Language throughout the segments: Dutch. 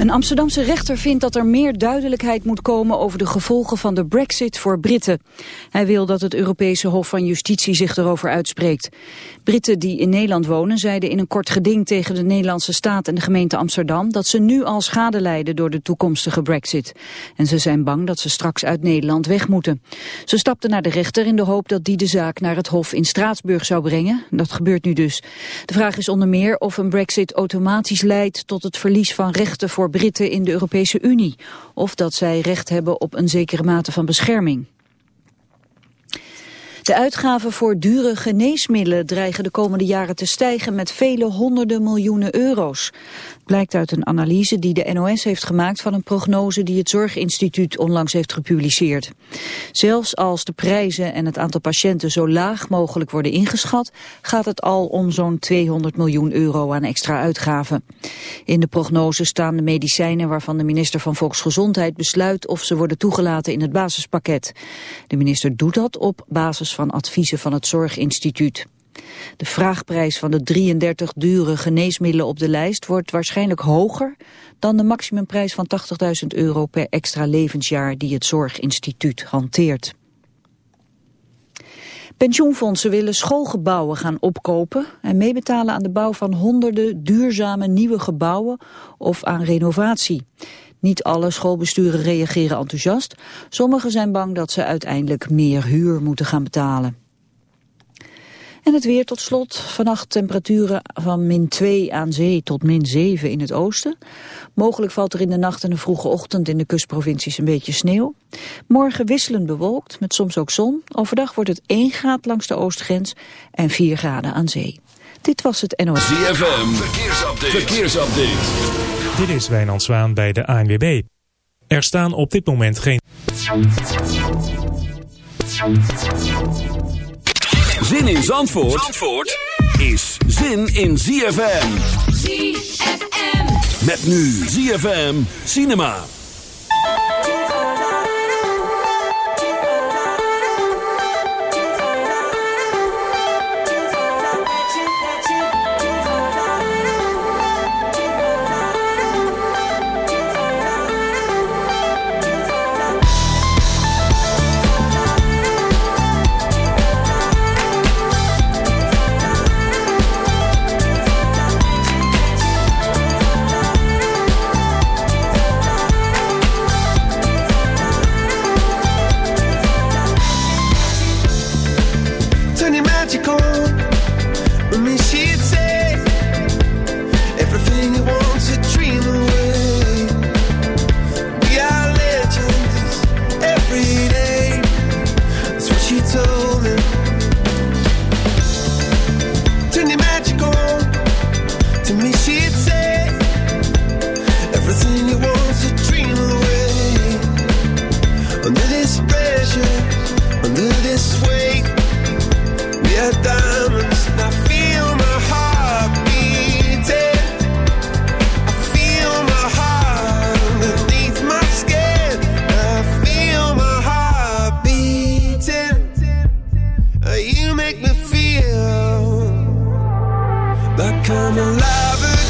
Een Amsterdamse rechter vindt dat er meer duidelijkheid moet komen over de gevolgen van de brexit voor Britten. Hij wil dat het Europese Hof van Justitie zich erover uitspreekt. Britten die in Nederland wonen zeiden in een kort geding tegen de Nederlandse staat en de gemeente Amsterdam dat ze nu al schade lijden door de toekomstige brexit. En ze zijn bang dat ze straks uit Nederland weg moeten. Ze stapten naar de rechter in de hoop dat die de zaak naar het Hof in Straatsburg zou brengen. Dat gebeurt nu dus. De vraag is onder meer of een brexit automatisch leidt tot het verlies van rechten voor Britten in de Europese Unie. Of dat zij recht hebben op een zekere mate van bescherming. De uitgaven voor dure geneesmiddelen dreigen de komende jaren te stijgen met vele honderden miljoenen euro's blijkt uit een analyse die de NOS heeft gemaakt van een prognose die het Zorginstituut onlangs heeft gepubliceerd. Zelfs als de prijzen en het aantal patiënten zo laag mogelijk worden ingeschat, gaat het al om zo'n 200 miljoen euro aan extra uitgaven. In de prognose staan de medicijnen waarvan de minister van Volksgezondheid besluit of ze worden toegelaten in het basispakket. De minister doet dat op basis van adviezen van het Zorginstituut. De vraagprijs van de 33 dure geneesmiddelen op de lijst wordt waarschijnlijk hoger dan de maximumprijs van 80.000 euro per extra levensjaar die het Zorginstituut hanteert. Pensioenfondsen willen schoolgebouwen gaan opkopen en meebetalen aan de bouw van honderden duurzame nieuwe gebouwen of aan renovatie. Niet alle schoolbesturen reageren enthousiast. Sommigen zijn bang dat ze uiteindelijk meer huur moeten gaan betalen. En het weer tot slot. Vannacht temperaturen van min 2 aan zee tot min 7 in het oosten. Mogelijk valt er in de nacht en de vroege ochtend in de kustprovincies een beetje sneeuw. Morgen wisselend bewolkt, met soms ook zon. Overdag wordt het 1 graad langs de oostgrens en 4 graden aan zee. Dit was het NOS. ZFM, verkeersupdate. verkeersupdate. Dit is Wijnand Zwaan bij de ANWB. Er staan op dit moment geen... Zin in Zandvoort, Zandvoort is zin in ZFM. ZFM. Met nu ZFM Cinema. come alive again.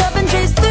changes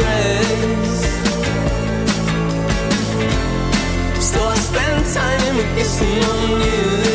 disgrace. So I spend time kissing on you.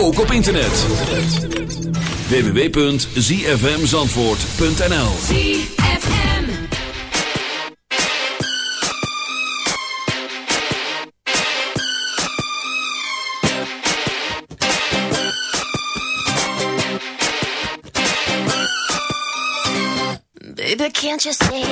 Ook op internet. www.zfmzandvoort.nl Baby, can't you see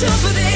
suffer this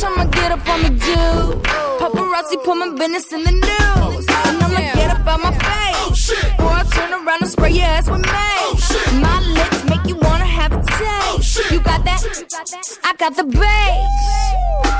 Each time I get up, I'ma do. Paparazzi put my business in the news. And I'ma get up out my face. Or I turn around and spray your ass with mace. My lips make you wanna have a taste. You got that? I got the bass.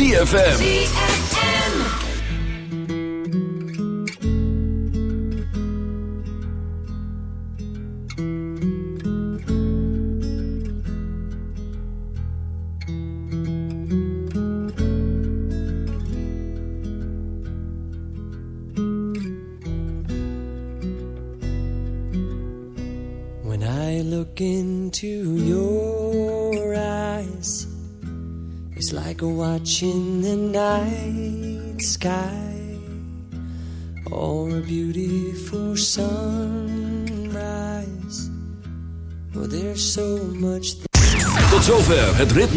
ZFM.